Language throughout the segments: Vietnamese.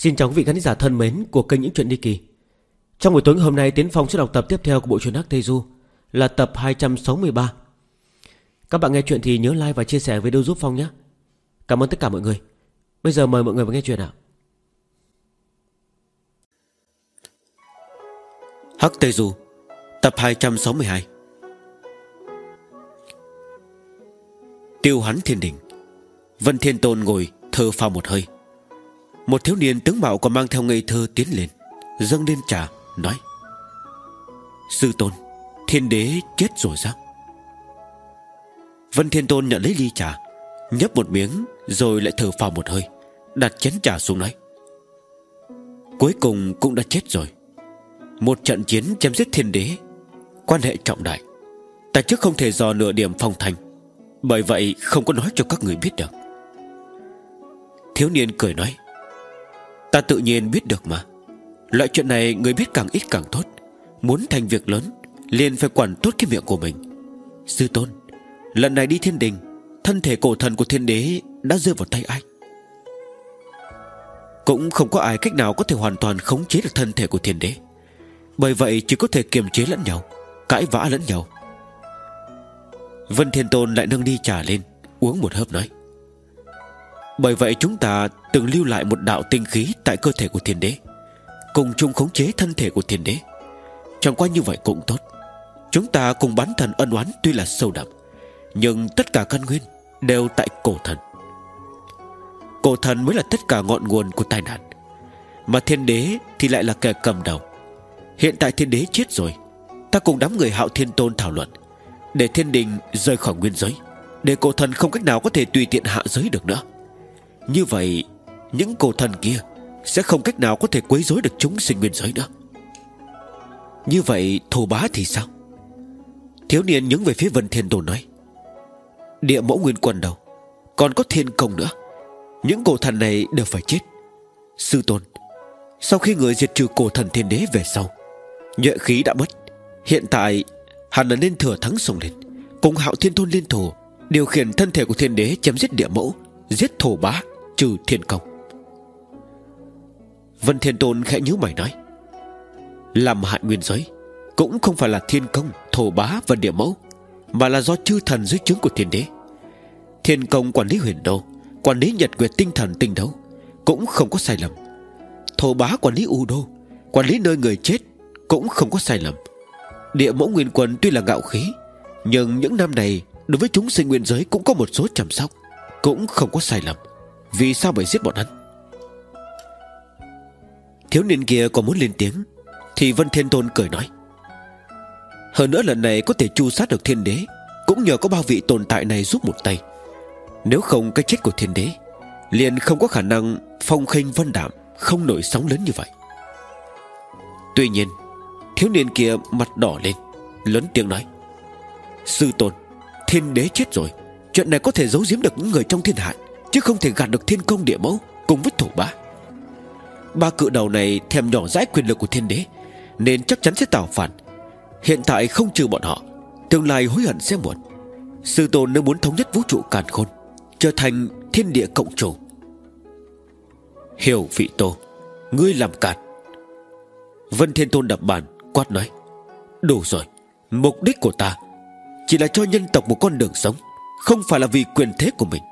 Xin chào quý vị khán giả thân mến của kênh Những Chuyện Đi Kỳ. Trong buổi tối hôm nay, Tiến Phong sẽ đọc tập tiếp theo của bộ truyện Hắc Tây Du, Là tập 263 Các bạn nghe chuyện thì nhớ like và chia sẻ video giúp Phong nhé. Cảm ơn tất cả mọi người. Bây giờ mời mọi người vào nghe chuyện ạ. Hắc Tây Du, Tập 262 Tiêu hắn thiên đỉnh Vân Thiên Tôn ngồi thơ phao một hơi. Một thiếu niên tướng mạo còn mang theo ngây thơ tiến lên, Dâng lên trà, Nói, Sư Tôn, Thiên đế chết rồi sao? Vân Thiên Tôn nhận lấy ly trà, Nhấp một miếng Rồi lại thở phào một hơi, Đặt chén trà xuống nói, Cuối cùng cũng đã chết rồi. Một trận chiến chém giết thiên đế, Quan hệ trọng đại. Ta trước không thể dò nửa điểm phong thành, Bởi vậy không có nói cho các người biết được. Thiếu niên cười nói Ta tự nhiên biết được mà. Loại chuyện này người biết càng ít càng tốt. Muốn thành việc lớn, liền phải quản tốt cái miệng của mình. Sư tôn, Lần này đi thiên đình, Thân thể cổ thần của thiên đế đã rơi vào tay ai? Cũng không có ai cách nào có thể hoàn toàn khống chế được thân thể của thiên đế. Bởi vậy chỉ có thể kiềm chế lẫn nhau, Cãi vã lẫn nhau. Vân Thiên Tôn lại nâng đi trà lên, Uống một hớp nói. Bởi vậy chúng ta từng lưu lại một đạo tinh khí Tại cơ thể của thiên đế, Cùng chung khống chế thân thể của thiên đế. Chẳng qua như vậy cũng tốt. Chúng ta cùng bán thần ân oán tuy là sâu đậm, Nhưng tất cả căn nguyên Đều tại cổ thần. Cổ thần mới là tất cả ngọn nguồn của tai nạn. Mà thiên đế thì lại là kẻ cầm đầu. Hiện tại thiên đế chết rồi, Ta cùng đám người hạo thiên tôn thảo luận, Để thiên đình rời khỏi nguyên giới, Để cổ thần không cách nào có thể tùy tiện hạ giới được nữa. Như vậy, Những cổ thần kia Sẽ không cách nào có thể quấy rối được chúng sinh nguyên giới nữa. Như vậy, thổ bá thì sao? Thiếu niên nhướng về phía Vân Thiên tổ nói, Địa mẫu nguyên quân đâu Còn có thiên công nữa. Những cổ thần này đều phải chết. Sư tôn, Sau khi người diệt trừ cổ thần thiên đế về sau, Nhuệ khí đã mất. Hiện tại, hẳn là nên thừa thắng sông lên Cùng hạo thiên tôn liên thủ, Điều khiển thân thể của thiên đế chém giết địa mẫu, Giết thổ bá trừ thiên công. Vân thiên tôn khẽ nhíu mày nói, Làm hại nguyên giới Cũng không phải là thiên công, Thổ bá và địa mẫu, Mà là do chư thần dưới trướng của thiên đế. Thiên công quản lý huyền đô, Quản lý nhật nguyệt tinh thần tinh đấu Cũng không có sai lầm. Thổ bá quản lý u đô, Quản lý nơi người chết Cũng không có sai lầm. Địa mẫu nguyên quân tuy là ngạo khí, Nhưng những năm này Đối với chúng sinh nguyên giới cũng có một số chăm sóc Cũng không có sai lầm. Vì sao phải giết bọn hắn? Thiếu niên kia còn muốn lên tiếng, Thì Vân Thiên Tôn cười nói. Hơn nữa lần này có thể chu sát được thiên đế, Cũng nhờ có bao vị tồn tại này giúp một tay. Nếu không cái chết của thiên đế, Liền không có khả năng Phong khinh vân đạm, Không nổi sóng lớn như vậy. Tuy nhiên, Thiếu niên kia mặt đỏ lên, Lớn tiếng nói. Sư tôn, Thiên đế chết rồi, Chuyện này có thể giấu giếm được những người trong thiên hạ. Chứ không thể gạt được thiên công địa mẫu Cùng với thủ bá. Ba cự đầu này thèm nhỏ dãi quyền lực của thiên đế, Nên chắc chắn sẽ tạo phản. Hiện tại không trừ bọn họ, Tương lai hối hận sẽ muộn. Sư tôn nếu muốn thống nhất vũ trụ càn khôn, Trở thành thiên địa cộng chủ. Hiểu vị tô, Ngươi làm càn. Vân Thiên Tôn đập bàn, Quát nói, Đủ rồi, Mục đích của ta Chỉ là cho nhân tộc một con đường sống, Không phải là vì quyền thế của mình.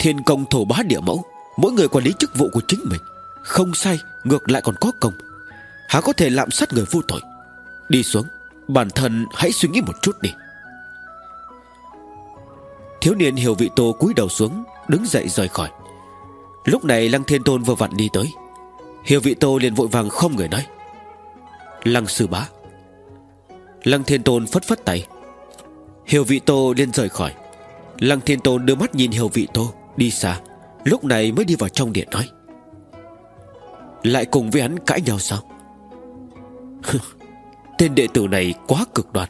Thiên công thổ bá địa mẫu, Mỗi người quản lý chức vụ của chính mình. Không sai, ngược lại còn có công. Há có thể lạm sát người vô tội. Đi xuống, Bản thân hãy suy nghĩ một chút đi. Thiếu niên hiểu vị tô cúi đầu xuống, Đứng dậy rời khỏi. Lúc này Lăng Thiên Tôn vừa vặn đi tới. Hiểu vị tô liền vội vàng không người nói. Lăng sư bá. Lăng Thiên Tôn phất phất tay. Hiểu vị tô liền rời khỏi. Lăng Thiên Tôn đưa mắt nhìn Hiểu vị tô. Đi xa Lúc này mới đi vào trong điện nói. Lại cùng với hắn cãi nhau sao? Tên đệ tử này quá cực đoan.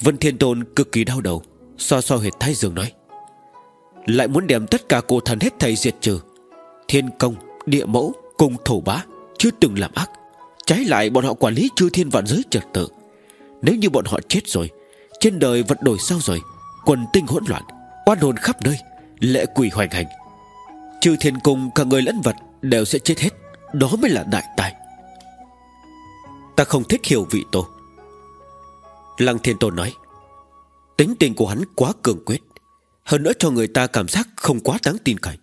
Vân Thiên Tôn cực kỳ đau đầu So so huyệt thái dương nói. Lại muốn đem tất cả cổ thần hết thầy diệt trừ. Thiên công, địa mẫu Cùng thổ bá Chưa từng làm ác. Trái lại bọn họ quản lý chư thiên vạn giới trật tự. Nếu như bọn họ chết rồi Trên đời vật đổi sao rồi Quần tinh hỗn loạn Oan hồn khắp nơi Lễ quỷ hoành hành. Chư thiên cung, cả người lẫn vật Đều sẽ chết hết. Đó mới là đại tài. Ta không thích hiểu vị tổ Lăng Thiên Tôn nói, Tính tình của hắn quá cường quyết, Hơn nữa cho người ta cảm giác không quá đáng tin cậy.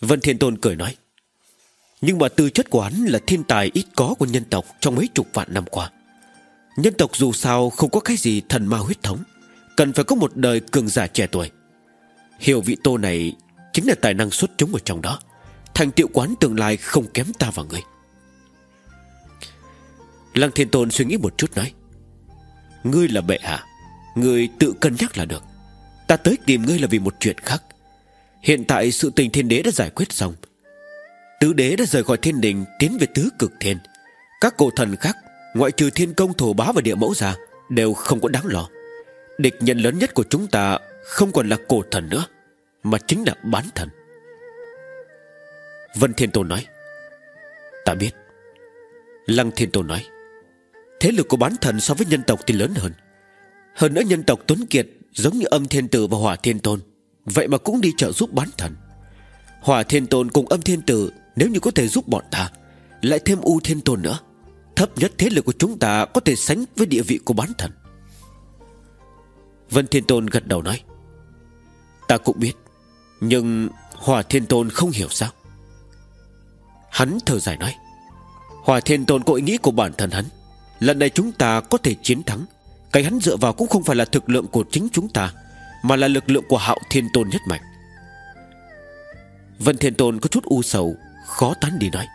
Vân Thiên Tôn cười nói, Nhưng mà tư chất của hắn là thiên tài ít có của nhân tộc Trong mấy chục vạn năm qua. Nhân tộc dù sao không có cái gì thần ma huyết thống, Cần phải có một đời cường giả trẻ tuổi. Hiểu vị tô này Chính là tài năng xuất chúng ở trong đó. Thành tiệu quán tương lai không kém ta và người Lăng Thiên Tôn suy nghĩ một chút nói, Ngươi là bệ hạ, Ngươi tự cân nhắc là được. Ta tới tìm ngươi là vì một chuyện khác. Hiện tại sự tình thiên đế đã giải quyết xong. Tứ đế đã rời khỏi thiên đình, Tiến về tứ cực thiên. Các cổ thần khác, Ngoại trừ thiên công, thổ bá và địa mẫu ra, Đều không có đáng lo. Địch nhân lớn nhất của chúng ta không còn là cổ thần nữa, Mà chính là bán thần. Vân Thiên Tôn nói, Ta biết. Lăng Thiên Tôn nói, Thế lực của bán thần so với nhân tộc thì lớn hơn. Hơn nữa nhân tộc Tuấn Kiệt Giống như âm thiên tử và hỏa thiên tôn, Vậy mà cũng đi trợ giúp bán thần. Hỏa thiên tôn cùng âm thiên tử Nếu như có thể giúp bọn ta, Lại thêm u thiên tôn nữa, Thấp nhất thế lực của chúng ta Có thể sánh với địa vị của bán thần. Vân thiên tôn gật đầu nói Ta cũng biết, Nhưng hòa thiên tôn không hiểu sao? Hắn thở dài nói hòa thiên tôn có ý nghĩ của bản thân hắn. Lần này chúng ta có thể chiến thắng. Cái hắn dựa vào cũng không phải là thực lượng của chính chúng ta, Mà là lực lượng của hạo thiên tôn nhất mạnh Vân thiên tôn có chút u sầu, Khó tán đi nói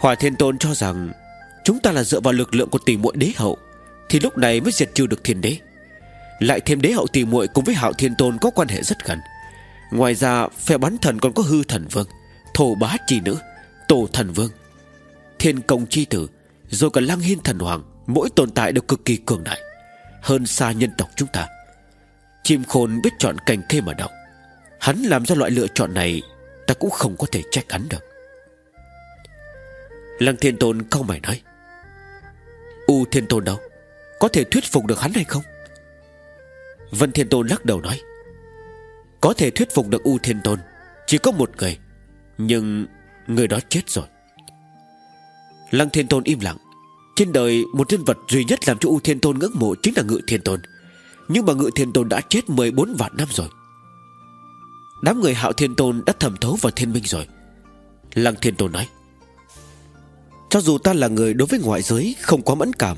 hòa thiên tôn cho rằng Chúng ta là dựa vào lực lượng của tỷ muội đế hậu, Thì lúc này mới diệt trừ được thiên đế. Lại thêm đế hậu tỷ muội cùng với hạo thiên tôn có quan hệ rất gần. Ngoài ra, phe bắn thần còn có hư thần vương, Thổ bá chi nữ, Tổ thần vương, Thiên công chi tử, Rồi cả lăng hiên thần hoàng, Mỗi tồn tại đều cực kỳ cường đại, Hơn xa nhân tộc chúng ta. Chim khôn biết chọn cành cây mà động Hắn làm ra loại lựa chọn này, Ta cũng không có thể trách hắn được. Lăng thiên tôn câu mày nói, U thiên tôn đâu? Có thể thuyết phục được hắn hay không? Vân thiên tôn lắc đầu nói, Có thể thuyết phục được U thiên tôn, Chỉ có một người, Nhưng người đó chết rồi. Lăng thiên tôn im lặng. Trên đời, một nhân vật duy nhất làm cho U thiên tôn ngưỡng mộ Chính là ngự thiên tôn. Nhưng mà ngự thiên tôn đã chết 14 vạn năm rồi. Đám người hạo thiên tôn đã thẩm thấu vào thiên minh rồi. Lăng thiên tôn nói, Cho dù ta là người đối với ngoại giới Không quá mẫn cảm,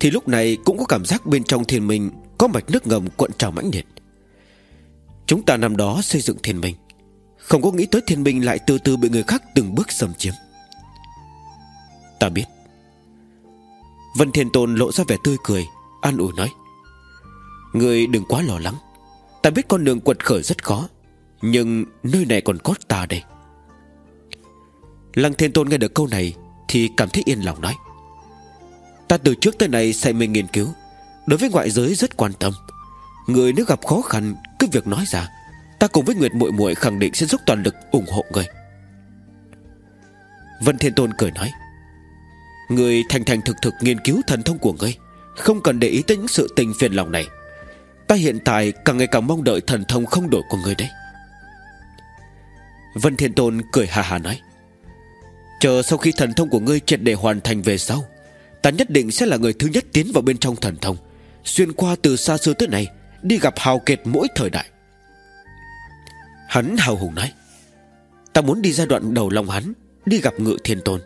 Thì lúc này cũng có cảm giác bên trong thiên minh có mạch nước ngầm cuộn trào mãnh liệt. Chúng ta năm đó xây dựng thiên minh. Không có nghĩ tới thiên minh lại từ từ bị người khác từng bước xâm chiếm. Ta biết. Vân Thiên Tôn lộ ra vẻ tươi cười, An ủi nói. Người đừng quá lo lắng. Ta biết con đường quật khởi rất khó, Nhưng nơi này còn có ta đây. Lăng Thiên Tôn nghe được câu này Thì cảm thấy yên lòng nói. Ta từ trước tới nay say mê nghiên cứu Đối với ngoại giới rất quan tâm. Người nếu gặp khó khăn, Cứ việc nói ra, Ta cùng với Nguyệt muội muội khẳng định sẽ dốc toàn lực ủng hộ người. Vân Thiên Tôn cười nói, Người thành thành thực thực nghiên cứu thần thông của ngươi, Không cần để ý tới những sự tình phiền lòng này. Ta hiện tại càng ngày càng mong đợi thần thông không đổi của người đấy. Vân Thiên Tôn cười hà hà nói, Chờ sau khi thần thông của ngươi triệt để hoàn thành về sau, Ta nhất định sẽ là người thứ nhất tiến vào bên trong thần thông. Xuyên qua từ xa xưa tới này Đi gặp hào kiệt mỗi thời đại. Hắn hào hùng nói, Ta muốn đi giai đoạn đầu lòng hắn, Đi gặp ngự thiên tôn.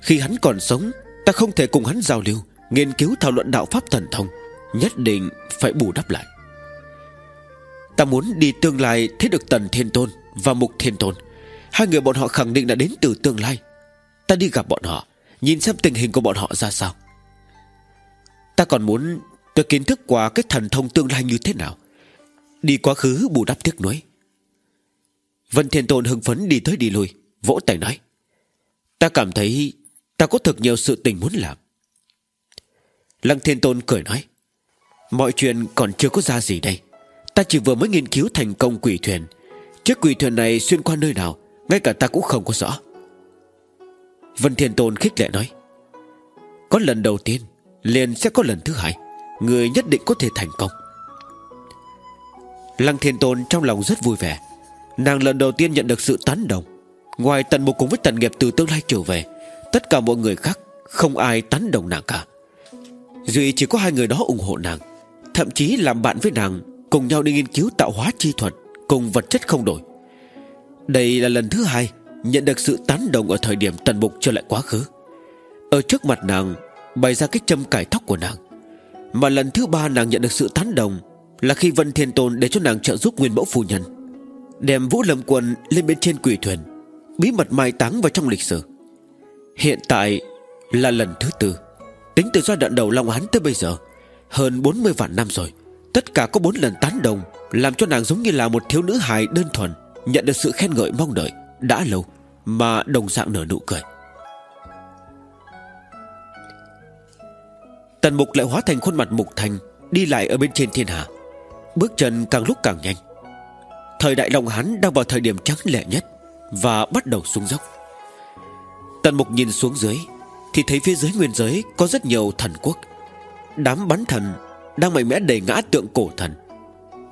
Khi hắn còn sống, Ta không thể cùng hắn giao lưu, Nghiên cứu thảo luận đạo pháp thần thông, Nhất định phải bù đắp lại. Ta muốn đi tương lai Thấy được Tần Thiên Tôn và Mục Thiên Tôn. Hai người bọn họ khẳng định đã đến từ tương lai. Ta đi gặp bọn họ, Nhìn xem tình hình của bọn họ ra sao. Ta còn muốn Tôi kiến thức qua cái thần thông tương lai như thế nào? Đi quá khứ, bù đắp tiếc nuối. Vân Thiên Tôn hưng phấn đi tới đi lui, Vỗ tay nói, Ta cảm thấy Ta có thực nhiều sự tình muốn làm. Lăng Thiên Tôn cười nói, Mọi chuyện còn chưa có ra gì đây. Ta chỉ vừa mới nghiên cứu thành công quỷ thuyền. Chiếc quỷ thuyền này xuyên qua nơi nào, Ngay cả ta cũng không có rõ. Vân Thiên Tôn khích lệ nói, Có lần đầu tiên, Liền sẽ có lần thứ hai. Người nhất định có thể thành công. Lăng Thiên Tôn trong lòng rất vui vẻ. Nàng lần đầu tiên nhận được sự tán đồng. Ngoài tần mục cùng với tần nghiệp từ tương lai trở về, Tất cả mọi người khác Không ai tán đồng nàng cả. Duy chỉ có hai người đó ủng hộ nàng, Thậm chí làm bạn với nàng, Cùng nhau đi nghiên cứu tạo hóa chi thuật, Cùng vật chất không đổi. Đây là lần thứ hai Nhận được sự tán đồng ở thời điểm tần mục trở lại quá khứ. Ở trước mặt nàng, Bày ra cái châm cải tóc của nàng. Mà lần thứ ba nàng nhận được sự tán đồng Là khi Vân Thiên Tôn để cho nàng trợ giúp nguyên mẫu phu nhân, Đem Vũ Lâm Quân lên bên trên quỷ thuyền, Bí mật mai táng vào trong lịch sử. Hiện tại là lần thứ tư, Tính từ giai đoạn đầu Long Hán tới bây giờ, Hơn 40 vạn năm rồi, Tất cả có bốn lần tán đồng Làm cho nàng giống như là một thiếu nữ hài đơn thuần, Nhận được sự khen ngợi mong đợi Đã lâu mà đồng dạng nở nụ cười. Tần mục lại hóa thành khuôn mặt mục thành Đi lại ở bên trên thiên hạ. Bước chân càng lúc càng nhanh. Thời đại Long Hán đang vào thời điểm trắng lệ nhất Và bắt đầu xuống dốc. Tần mục nhìn xuống dưới, Thì thấy phía dưới nguyên giới có rất nhiều thần quốc. Đám bắn thần Đang mạnh mẽ đẩy ngã tượng cổ thần.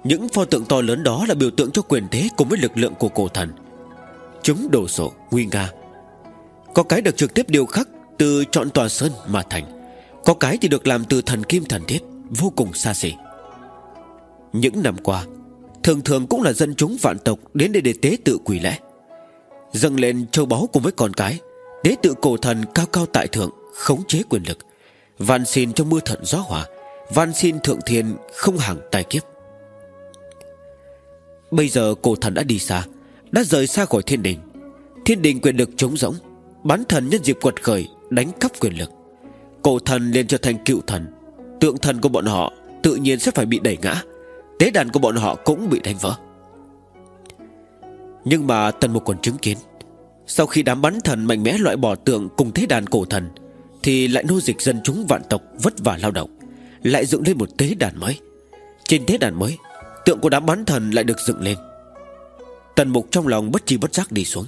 Những pho tượng to lớn đó là biểu tượng cho quyền thế Cùng với lực lượng của cổ thần. Chúng đổ sộ nguy nga. Có cái được trực tiếp điều khắc Từ chọn tòa sơn mà thành. Có cái thì được làm từ thần kim thần thiết, Vô cùng xa xỉ. Những năm qua, Thường thường cũng là dân chúng vạn tộc Đến đây để tế tự quỷ lễ Dâng lên châu báu cùng với con cái, Tế tự cổ thần cao cao tại thượng, Khống chế quyền lực, Van xin cho mưa thuận gió hòa, Van xin thượng thiên không hàng tài kiếp. Bây giờ cổ thần đã đi xa, Đã rời xa khỏi thiên đình. Thiên đình quyền lực trống rỗng, Bán thần nhân dịp quật khởi, Đánh cắp quyền lực. Cổ thần liền trở thành cựu thần. Tượng thần của bọn họ tự nhiên sẽ phải bị đẩy ngã. Tế đàn của bọn họ cũng bị đánh vỡ. Nhưng mà Tần Mục còn chứng kiến, Sau khi đám bắn thần mạnh mẽ loại bỏ tượng Cùng tế đàn cổ thần, Thì lại nô dịch dân chúng vạn tộc vất vả lao động, Lại dựng lên một tế đàn mới. Trên tế đàn mới, Tượng của đám bắn thần lại được dựng lên. Tần Mục trong lòng bất chi bất giác đi xuống.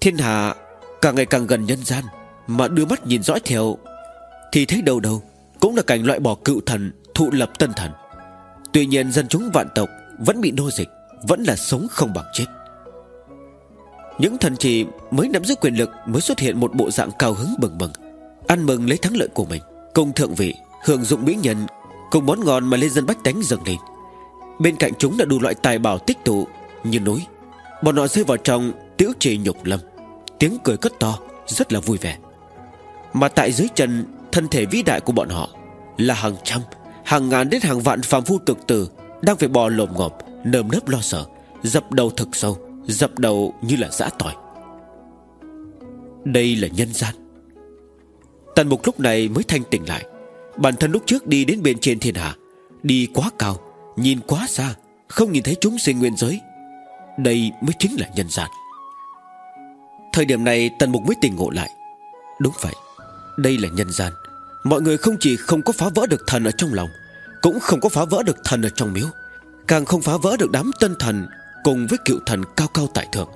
Thiên hạ càng ngày càng gần nhân gian, Mà đưa mắt nhìn dõi theo thì thấy đâu đâu, Cũng là cảnh loại bỏ cựu thần, Thụ lập tân thần. Tuy nhiên dân chúng vạn tộc Vẫn bị nô dịch, Vẫn là sống không bằng chết. Những thần chỉ mới nắm giữ quyền lực Mới xuất hiện một bộ dạng cao hứng bừng bừng, Ăn mừng lấy thắng lợi của mình, Cùng thượng vị, Hưởng dụng mỹ nhân, Cùng món ngon mà lên dân bách đánh dâng lên. Bên cạnh chúng là đủ loại tài bảo tích tụ, Như núi. Bọn họ rơi vào trong tiễu trì nhục lâm. Tiếng cười cất to, Rất là vui vẻ. Mà tại dưới chân Thân thể vĩ đại của bọn họ Là hàng trăm, Hàng ngàn đến hàng vạn phàm phu cực tử Đang phải bò lồm ngộp, Nơm nớp lo sợ, Dập đầu thực sâu, Dập đầu như là dã tỏi. Đây là nhân gian. Tần mục lúc này mới thanh tỉnh lại. Bản thân lúc trước đi đến bên trên thiên hạ, Đi quá cao, Nhìn quá xa, Không nhìn thấy chúng sinh nguyên giới. Đây mới chính là nhân gian. Thời điểm này tần mục mới tỉnh ngộ lại. Đúng vậy, Đây là nhân gian. Mọi người không chỉ không có phá vỡ được thần ở trong lòng, Cũng không có phá vỡ được thần ở trong miếu. Càng không phá vỡ được đám tân thần Cùng với cựu thần cao cao tại thượng.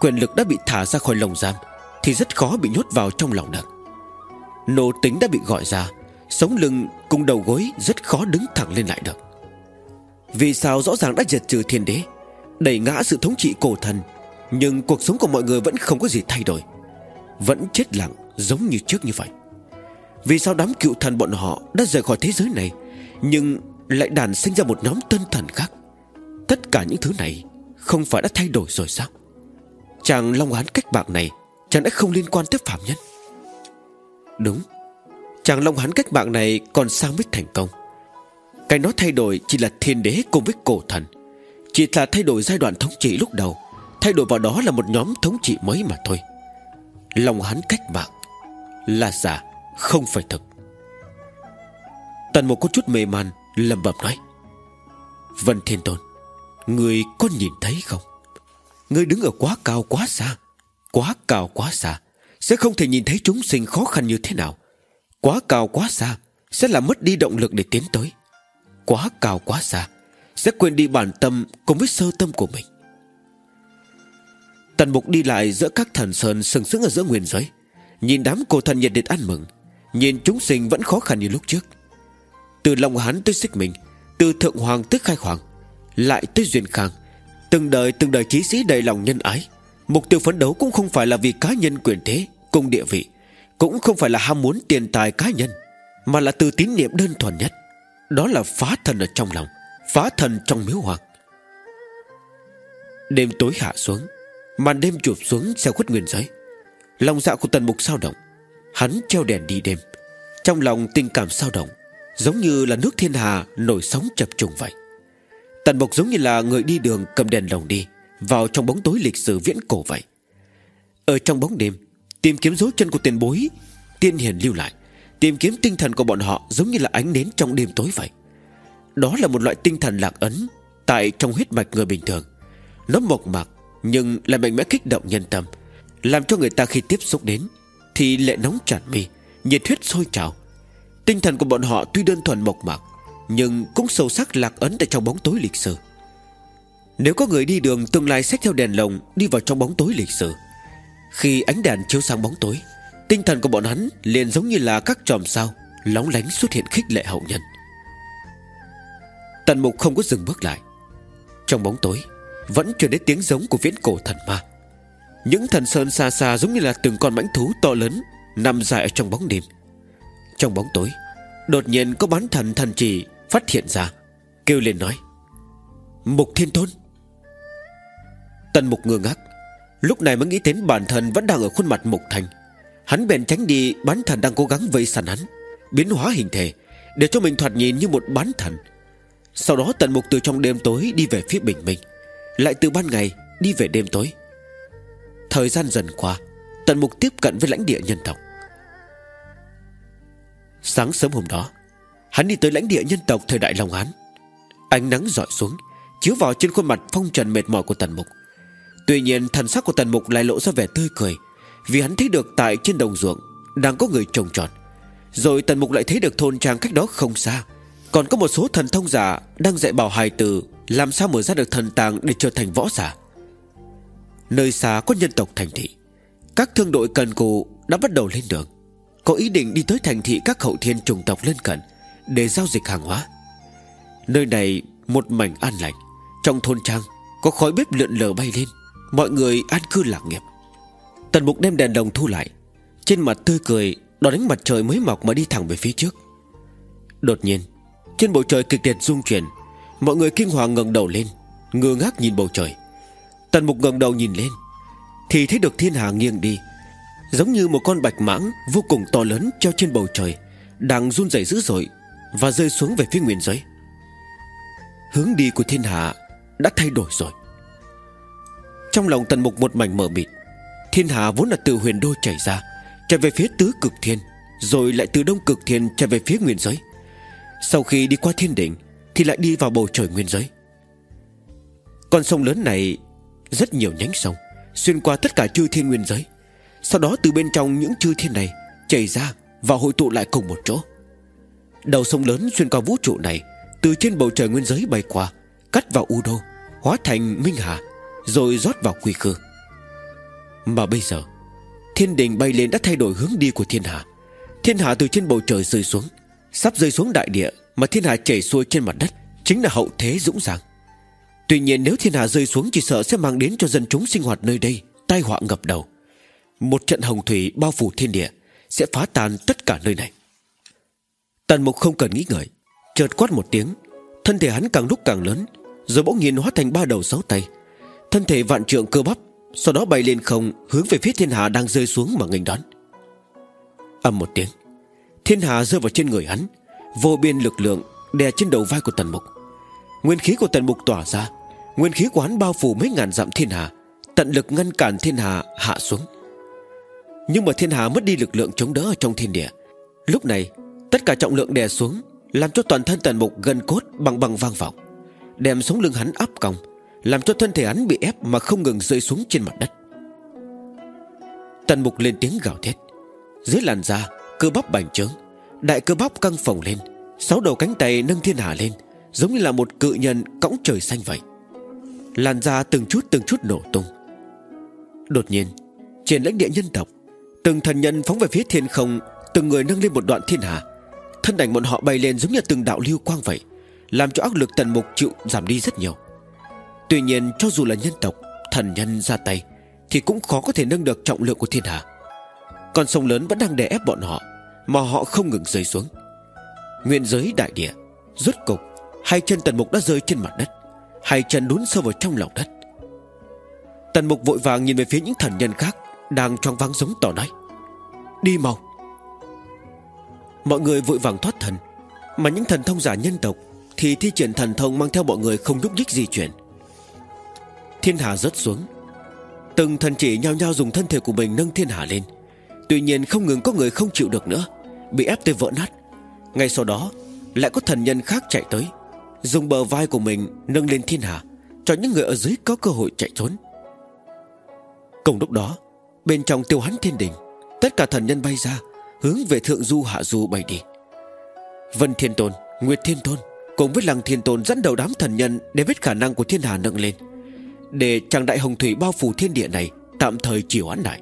Quyền lực đã bị thả ra khỏi lồng giam, Thì rất khó bị nhốt vào trong lòng được. Nô tính đã bị gọi ra, Sống lưng cùng đầu gối Rất khó đứng thẳng lên lại được. Vì sao rõ ràng đã diệt trừ thiên đế, Đẩy ngã sự thống trị cổ thần, Nhưng cuộc sống của mọi người vẫn không có gì thay đổi. Vẫn chết lặng giống như trước như vậy vì sao đám cựu thần bọn họ Đã rời khỏi thế giới này, Nhưng lại đàn sinh ra một nhóm tân thần khác? Tất cả những thứ này Không phải đã thay đổi rồi sao? Chàng Long Hán cách bạc này Chẳng đã không liên quan tới phạm nhân. Đúng, Chàng Long Hán cách mạng này còn sao mới thành công. Cái nó thay đổi chỉ là thiên đế cùng với cổ thần, Chỉ là thay đổi giai đoạn thống trị lúc đầu, Thay đổi vào đó là một nhóm thống trị mới mà thôi. Long Hán cách mạng Là giả không phải thật. Tần một có chút mê man lầm bẩm nói. Vân Thiên Tôn, Người có nhìn thấy không? Người đứng ở quá cao quá xa, Quá cao quá xa, Sẽ không thể nhìn thấy chúng sinh khó khăn như thế nào. Quá cao quá xa Sẽ làm mất đi động lực để tiến tới. Quá cao quá xa Sẽ quên đi bản tâm cùng với sơ tâm của mình. Tần mục đi lại giữa các thần sơn sừng sững ở giữa nguyên giới, Nhìn đám cổ thần nhiệt liệt ăn mừng. Nhìn chúng sinh vẫn khó khăn như lúc trước. Từ Long Hán tới Xích Minh Từ Thượng Hoàng tới Khai Hoàng, Lại tới Duyên Khang. Từng đời từng đời chí sĩ đầy lòng nhân ái. Mục tiêu phấn đấu cũng không phải là vì cá nhân quyền thế, Cùng địa vị, Cũng không phải là ham muốn tiền tài cá nhân, Mà là từ tín niệm đơn thuần nhất. Đó là phá thần ở trong lòng, Phá thần trong miếu hoàng. Đêm tối hạ xuống, Màn đêm chụp xuống xe khuất nguyên giới. Lòng dạ của tần mục sao động. Hắn treo đèn đi đêm. Trong lòng tình cảm sao động, Giống như là nước thiên hà nổi sóng chập trùng vậy. Tần Mộc giống như là người đi đường cầm đèn lồng đi, Vào trong bóng tối lịch sử viễn cổ vậy. Ở trong bóng đêm, Tìm kiếm dấu chân của tiền bối, Tiên hiền lưu lại, Tìm kiếm tinh thần của bọn họ giống như là ánh nến trong đêm tối vậy. Đó là một loại tinh thần lạc ấn Tại trong huyết mạch người bình thường. Nó mộc mạc, Nhưng lại mạnh mẽ kích động nhân tâm, Làm cho người ta khi tiếp xúc đến thì lệ nóng tràn mi Nhiệt huyết sôi trào. Tinh thần của bọn họ tuy đơn thuần mộc mạc, Nhưng cũng sâu sắc lạc ấn tại trong bóng tối lịch sử. Nếu có người đi đường tương lai xách theo đèn lồng Đi vào trong bóng tối lịch sử, Khi ánh đèn chiếu sang bóng tối, Tinh thần của bọn hắn liền giống như là các chòm sao Lóng lánh xuất hiện khích lệ hậu nhân. Tần mục không có dừng bước lại. Trong bóng tối, Vẫn truyền đến tiếng giống của viễn cổ thần ma. Những thần sơn xa xa giống như là từng con mãnh thú to lớn, Nằm dài ở trong bóng đêm. Trong bóng tối, Đột nhiên có bán thần thần chỉ phát hiện ra, Kêu lên nói, Mục thiên tôn. Tần mục ngơ ngác, Lúc này mới nghĩ đến bản thân vẫn đang ở khuôn mặt mục thành. Hắn bèn tránh đi, bán thần đang cố gắng vây săn hắn, Biến hóa hình thể, Để cho mình thoạt nhìn như một bán thần. Sau đó tần mục từ trong đêm tối đi về phía bình minh, Lại từ ban ngày đi về đêm tối. Thời gian dần qua, Tần mục tiếp cận với lãnh địa nhân tộc. Sáng sớm hôm đó, Hắn đi tới lãnh địa nhân tộc thời đại Long Hán. Ánh nắng dọi xuống, Chiếu vào trên khuôn mặt phong trần mệt mỏi của tần mục. Tuy nhiên, thần sắc của tần mục lại lộ ra vẻ tươi cười, Vì hắn thấy được tại trên đồng ruộng Đang có người trồng trọt. Rồi tần mục lại thấy được thôn trang cách đó không xa, Còn có một số thần thông giả Đang dạy bảo hài tử Làm sao mở ra được thần tàng để trở thành võ giả. Nơi xa có nhân tộc thành thị. Các thương đội cần cù đã bắt đầu lên đường. Có ý định đi tới thành thị các hậu thiên chủng tộc lân cận Để giao dịch hàng hóa. Nơi này một mảnh an lành. Trong thôn trang, Có khói bếp lượn lờ bay lên. Mọi người an cư lạc nghiệp. Tần mục đem đèn đồng thu lại. Trên mặt tươi cười Đón ánh mặt trời mới mọc mà đi thẳng về phía trước. Đột nhiên, Trên bầu trời kịch liệt rung chuyển. Mọi người kinh hoàng ngẩng đầu lên, Ngơ ngác nhìn bầu trời. Tần mục ngẩng đầu nhìn lên, Thì thấy được thiên hà nghiêng đi, Giống như một con bạch mãng Vô cùng to lớn treo trên bầu trời, Đang run rẩy dữ dội Và rơi xuống về phía nguyên giới. Hướng đi của thiên hạ Đã thay đổi rồi. Trong lòng tần mục một mảnh mở mịt, Thiên hạ vốn là từ huyền đô chảy ra, Chạy về phía tứ cực thiên, Rồi lại từ đông cực thiên chạy về phía nguyên giới. Sau khi đi qua thiên đỉnh, Thì lại đi vào bầu trời nguyên giới. Con sông lớn này rất nhiều nhánh sông, Xuyên qua tất cả chư thiên nguyên giới. Sau đó từ bên trong những chư thiên này Chảy ra và hội tụ lại cùng một chỗ. Đầu sông lớn xuyên qua vũ trụ này, Từ trên bầu trời nguyên giới bay qua, Cắt vào U Đô, Hóa thành Minh Hà, Rồi rót vào quy khư. Mà bây giờ, Thiên đình bay lên đã thay đổi hướng đi của thiên hà Thiên hà từ trên bầu trời rơi xuống, Sắp rơi xuống đại địa Mà thiên hà chảy xuôi trên mặt đất Chính là hậu thế dũng dàng. Tuy nhiên nếu thiên hạ rơi xuống Chỉ sợ sẽ mang đến cho dân chúng sinh hoạt nơi đây Tai họa ngập đầu. Một trận hồng thủy bao phủ thiên địa Sẽ phá tan tất cả nơi này. Tần mục không cần nghĩ ngợi, Chợt quát một tiếng, Thân thể hắn càng lúc càng lớn, Rồi bỗng nhiên hóa thành ba đầu sáu tay. Thân thể vạn trượng cơ bắp, Sau đó bay lên không, hướng về phía thiên hạ đang rơi xuống mà nghênh đón. Âm một tiếng, Thiên hạ rơi vào trên người hắn, Vô biên lực lượng đè trên đầu vai của tần mục. Nguyên khí của tần mục tỏa ra. Nguyên khí của hắn bao phủ mấy ngàn dặm thiên hà. Tận lực ngăn cản thiên hà hạ xuống. Nhưng mà thiên hà mất đi lực lượng chống đỡ ở trong thiên địa. Lúc này, Tất cả trọng lượng đè xuống, Làm cho toàn thân tần mục gần cốt bằng bằng vang vọng. Đem sống lưng hắn áp cong Làm cho thân thể hắn bị ép Mà không ngừng rơi xuống trên mặt đất. Tần mục lên tiếng gào thét. Dưới làn da, cơ bắp bành trướng, Đại cơ bắp căng phồng lên, Sáu đầu cánh tay nâng thiên hà lên Giống như là một cự nhân cõng trời xanh vậy. Làn da từng chút từng chút nổ tung. Đột nhiên, Trên lãnh địa nhân tộc, Từng thần nhân phóng về phía thiên không, Từng người nâng lên một đoạn thiên hà. Thân ảnh bọn họ bay lên giống như từng đạo lưu quang vậy, Làm cho áp lực tần mục chịu giảm đi rất nhiều. Tuy nhiên, cho dù là nhân tộc, Thần nhân ra tay, Thì cũng khó có thể nâng được trọng lượng của thiên hạ Con sông lớn vẫn đang đè ép bọn họ, Mà họ không ngừng rơi xuống. Nguyên giới đại địa, Rốt cục Hai chân tần mục đã rơi trên mặt đất. Hai chân đún sâu vào trong lòng đất. Tần mục vội vàng nhìn về phía những thần nhân khác Đang choáng váng giống tỏ nói, Đi mau. Mọi người vội vàng thoát thần Mà những thần thông giả nhân tộc Thì thi triển thần thông mang theo mọi người không nhúc nhích di chuyển. Thiên hà rớt xuống. Từng thần chỉ nhao nhao dùng thân thể của mình nâng thiên hà lên. Tuy nhiên không ngừng có người không chịu được nữa, Bị ép tới vỡ nát. Ngay sau đó, Lại có thần nhân khác chạy tới. Dùng bờ vai của mình nâng lên thiên hà Cho những người ở dưới có cơ hội chạy trốn. Cùng lúc đó Bên trong tiêu hắn thiên đình Tất cả thần nhân bay ra Hướng về thượng du hạ du bay đi. Vân Thiên Tôn, Nguyệt Thiên Tôn Cùng với Lăng Thiên Tôn dẫn đầu đám thần nhân Để biết khả năng của thiên hà nâng lên Để chàng đại hồng thủy bao phủ thiên địa này Tạm thời chịu án lại.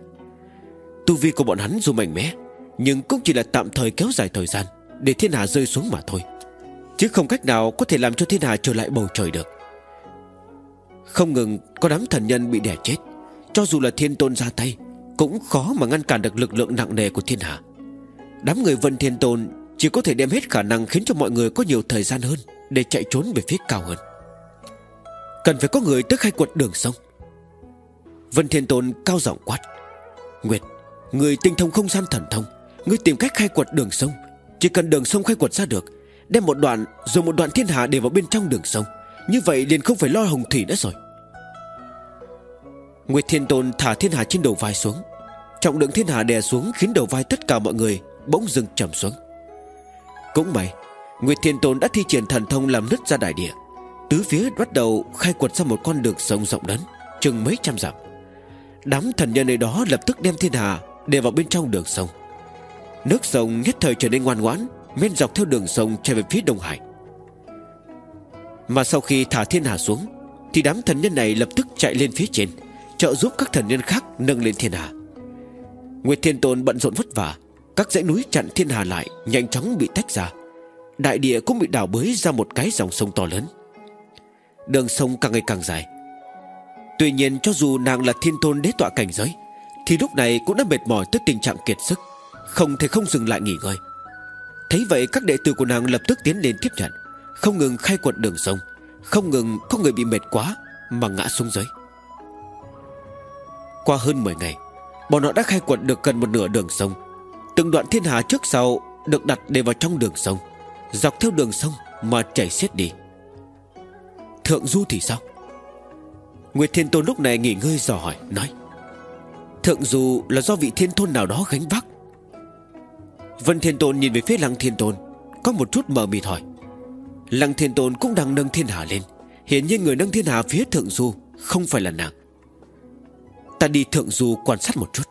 Tu vi của bọn hắn dù mạnh mẽ Nhưng cũng chỉ là tạm thời kéo dài thời gian Để thiên hà rơi xuống mà thôi. Chứ không cách nào có thể làm cho thiên hạ trở lại bầu trời được. Không ngừng, có đám thần nhân bị đè chết. Cho dù là thiên tôn ra tay, Cũng khó mà ngăn cản được lực lượng nặng nề của thiên hạ Đám người vân thiên tôn Chỉ có thể đem hết khả năng khiến cho mọi người có nhiều thời gian hơn Để chạy trốn về phía cao hơn. Cần phải có người tới khai quật đường sông. Vân Thiên Tôn cao giọng quát. Nguyệt, Người tinh thông không gian thần thông, Người tìm cách khai quật đường sông. Chỉ cần đường sông khai quật ra được Đem một đoạn, rồi một đoạn thiên hạ để vào bên trong đường sông. Như vậy liền không phải lo hồng thủy nữa rồi. Nguyệt Thiên Tôn thả thiên hạ trên đầu vai xuống. Trọng lượng thiên hạ đè xuống Khiến đầu vai tất cả mọi người bỗng dưng trầm xuống. Cũng may, Nguyệt Thiên Tôn đã thi triển thần thông làm nứt ra đại địa. Tứ phía bắt đầu khai quật ra một con đường sông rộng lớn, Chừng mấy trăm dặm. Đám thần nhân nơi đó lập tức đem thiên hà Để vào bên trong đường sông. Nước sông nhất thời trở nên ngoan ngoãn Men dọc theo đường sông chạy về phía Đông Hải. Mà sau khi thả thiên hà xuống, Thì đám thần nhân này lập tức chạy lên phía trên, Trợ giúp các thần nhân khác nâng lên thiên hà. Nguyệt Thiên Tôn bận rộn vất vả, Các dãy núi chặn thiên hà lại, Nhanh chóng bị tách ra. Đại địa cũng bị đảo bới ra một cái dòng sông to lớn. Đường sông càng ngày càng dài. Tuy nhiên, cho dù nàng là thiên tôn đế tọa cảnh giới, Thì lúc này cũng đã mệt mỏi tới tình trạng kiệt sức, Không thể không dừng lại nghỉ ngơi. Thấy vậy, các đệ tử của nàng lập tức tiến lên tiếp nhận. Không ngừng khai quật đường sông, Không ngừng có người bị mệt quá Mà ngã xuống dưới. Qua hơn 10 ngày, Bọn họ đã khai quật được gần một nửa đường sông. Từng đoạn thiên hà trước sau Được đặt để vào trong đường sông, Dọc theo đường sông mà chảy xiết đi. Thượng Du thì sao? Nguyệt Thiên Tôn lúc này nghỉ ngơi dò hỏi, Nói, Thượng Du là do vị thiên thôn nào đó gánh vác Vân Thiên Tôn nhìn về phía Lăng Thiên Tôn, Có một chút mờ mịt hỏi. Lăng Thiên Tôn cũng đang nâng thiên hà lên. Hiện nhiên người nâng thiên hà phía Thượng Du Không phải là nàng. Ta đi Thượng Du quan sát một chút.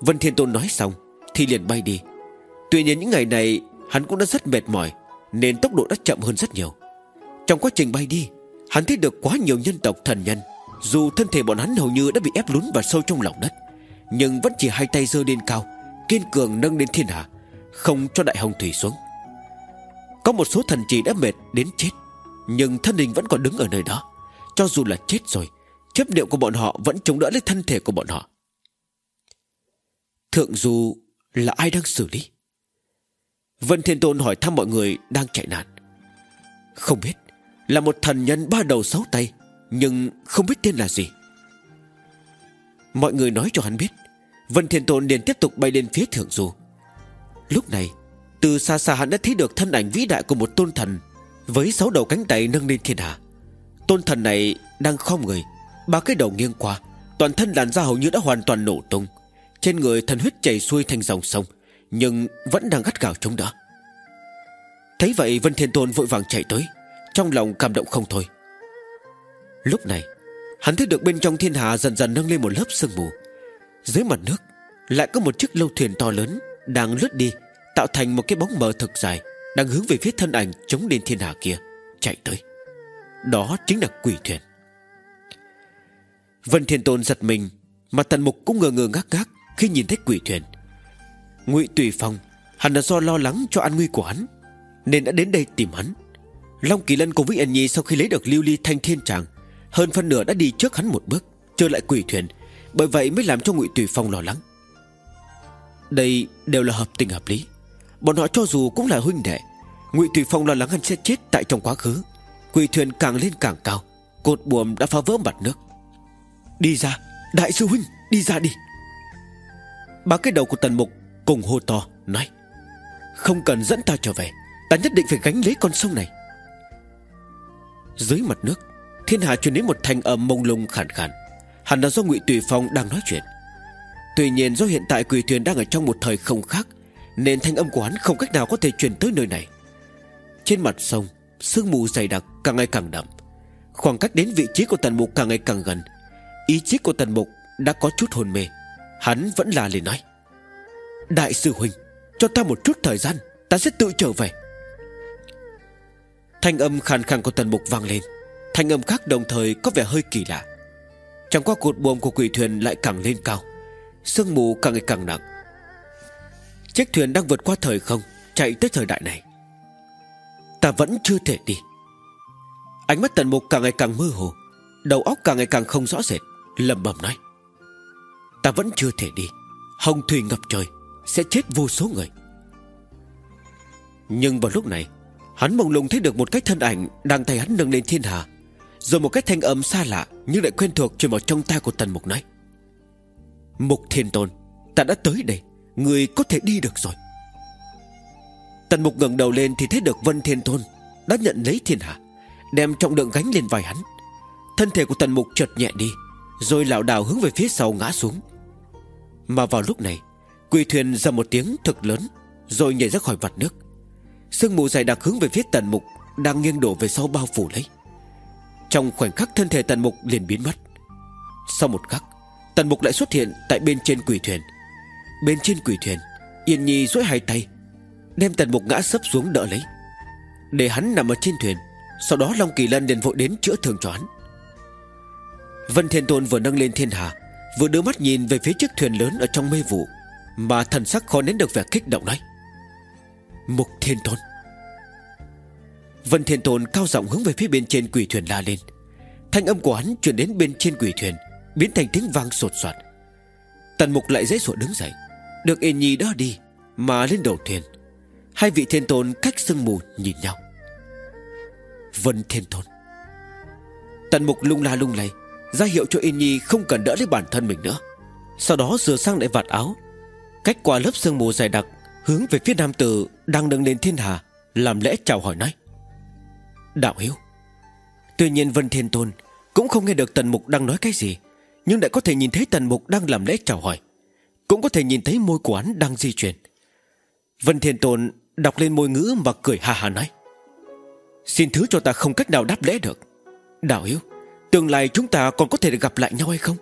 Vân Thiên Tôn nói xong Thì liền bay đi. Tuy nhiên những ngày này hắn cũng đã rất mệt mỏi, Nên tốc độ đã chậm hơn rất nhiều. Trong quá trình bay đi, Hắn thấy được quá nhiều nhân tộc thần nhân. Dù thân thể bọn hắn hầu như đã bị ép lún vào sâu trong lòng đất, Nhưng vẫn chỉ hai tay giơ lên cao Kiên cường nâng lên thiên hạ, Không cho đại hồng thủy xuống. Có một số thần chỉ đã mệt đến chết, Nhưng thân hình vẫn còn đứng ở nơi đó. Cho dù là chết rồi, Chấp niệm của bọn họ vẫn chống đỡ lấy thân thể của bọn họ. Thượng Du là ai đang xử lý? Vân Thiên Tôn hỏi thăm mọi người đang chạy nạn. Không biết, Là một thần nhân ba đầu sáu tay, Nhưng không biết tên là gì. Mọi người nói cho hắn biết Vân Thiên Tôn liền tiếp tục bay lên phía Thượng Du. Lúc này, Từ xa xa hắn đã thấy được thân ảnh vĩ đại của một tôn thần Với sáu đầu cánh tay nâng lên thiên hạ. Tôn thần này đang khom người, Ba cái đầu nghiêng qua, Toàn thân làn da hầu như đã hoàn toàn nổ tung. Trên người thần huyết chảy xuôi thành dòng sông, Nhưng vẫn đang gắt gào chống đỡ. Thấy vậy, Vân Thiên Tôn vội vàng chạy tới, Trong lòng cảm động không thôi. Lúc này, Hắn thấy được bên trong thiên hạ dần dần nâng lên một lớp sương mù. Dưới mặt nước, Lại có một chiếc lâu thuyền to lớn Đang lướt đi, Tạo thành một cái bóng mờ thực dài, Đang hướng về phía thân ảnh chống lên thiên hạ kia, Chạy tới. Đó chính là quỷ thuyền. Vân Thiên Tôn giật mình, Mà tần mục cũng ngờ ngờ ngác ngác Khi nhìn thấy quỷ thuyền. Ngụy Tùy Phong, Hẳn là do lo lắng cho an nguy của hắn, Nên đã đến đây tìm hắn. Long Kỳ Lân cùng với Ân Nhi sau khi lấy được lưu ly thanh thiên tràng, Hơn phân nửa đã đi trước hắn một bước, Trở lại quỷ thuyền bởi vậy mới làm cho ngụy Tùy Phong lo lắng. Đây đều là hợp tình hợp lý. Bọn họ cho dù cũng là huynh đệ. Ngụy Tùy Phong lo lắng hắn sẽ chết tại trong quá khứ. Quỳ thuyền càng lên càng cao. Cột buồm đã phá vỡ mặt nước. Đi ra, Đại sư huynh, đi ra đi. Ba cái đầu của tần mục cùng hô to, Nói, Không cần dẫn ta trở về. Ta nhất định phải gánh lấy con sông này. Dưới mặt nước, Thiên hạ truyền đến một thanh âm mông lung khàn khàn. Hẳn là do ngụy Tùy Phong đang nói chuyện. Tuy nhiên do hiện tại quỷ thuyền đang ở trong một thời không khác, Nên thanh âm của hắn không cách nào có thể truyền tới nơi này. Trên mặt sông, Sương mù dày đặc càng ngày càng đậm. Khoảng cách đến vị trí của tần mục càng ngày càng gần. Ý chí của tần mục đã có chút hồn mê. Hắn vẫn là lời nói, Đại sư Huynh, Cho ta một chút thời gian, Ta sẽ tự trở về. Thanh âm khàn khàn của tần mục vang lên. Thanh âm khác đồng thời có vẻ hơi kỳ lạ. Chẳng qua cột buồm của quỷ thuyền lại càng lên cao. Sương mù càng ngày càng nặng. Chiếc thuyền đang vượt qua thời không, Chạy tới thời đại này. Ta vẫn chưa thể đi. Ánh mắt tần mục càng ngày càng mơ hồ, Đầu óc càng ngày càng không rõ rệt, lẩm bẩm nói. Ta vẫn chưa thể đi. Hồng thủy ngập trời, Sẽ chết vô số người. Nhưng vào lúc này, Hắn mông lung thấy được một cái thân ảnh Đang tay hắn nâng lên thiên hà. Rồi một cái thanh âm xa lạ Nhưng lại quen thuộc truyền vào trong tai của tần mục nói. Mục thiên tôn, Ta đã tới đây, Người có thể đi được rồi. Tần mục ngẩng đầu lên thì thấy được Vân Thiên Tôn Đã nhận lấy thiên hạ, Đem trọng lượng gánh lên vai hắn. Thân thể của tần mục chợt nhẹ đi, Rồi lảo đảo hướng về phía sau ngã xuống. Mà vào lúc này Quỳ thuyền ra một tiếng thật lớn, Rồi nhảy ra khỏi vặt nước. Sương mù dày đặc hướng về phía tần mục Đang nghiêng đổ về sau bao phủ lấy. Trong khoảnh khắc thân thể tần mục liền biến mất. Sau một khắc, Tần mục lại xuất hiện tại bên trên quỷ thuyền. Bên trên quỷ thuyền, Yên Nhi duỗi hai tay, Đem tần mục ngã sấp xuống đỡ lấy. Để hắn nằm ở trên thuyền, Sau đó Long Kỳ Lân liền vội đến chữa thương cho hắn. Vân Thiên Tôn vừa nâng lên thiên hà Vừa đưa mắt nhìn về phía chiếc thuyền lớn Ở trong mê vụ, Mà thần sắc khó nén được vẻ kích động nói, Mục Thiên Tôn Vân Thiên Tôn cao giọng hướng về phía bên trên quỷ thuyền la lên. Thanh âm của hắn chuyển đến bên trên quỷ thuyền, Biến thành tiếng vang sột soạt. Tần mục lại dễ sủa đứng dậy, Được Yên Nhi đỡ đi Mà lên đầu thuyền. Hai vị thiên tôn cách sương mù nhìn nhau. Vân thiên tôn Tần mục lung la lung lay, ra hiệu cho Yên Nhi không cần đỡ lấy bản thân mình nữa. Sau đó sửa sang lại vạt áo, Cách qua lớp sương mù dày đặc Hướng về phía nam tử Đang nâng lên thiên hà, Làm lễ chào hỏi nói. Đạo hiếu. Tuy nhiên Vân Thiên Tôn Cũng không nghe được Tần Mục đang nói cái gì, Nhưng lại có thể nhìn thấy Tần Mục đang làm lễ chào hỏi, Cũng có thể nhìn thấy môi của hắn đang di chuyển. Vân Thiên Tôn đọc lên môi ngữ mà cười hà hà nói, Xin thứ cho ta không cách nào đáp lễ được. Đạo hiếu, Tương lai chúng ta còn có thể gặp lại nhau hay không?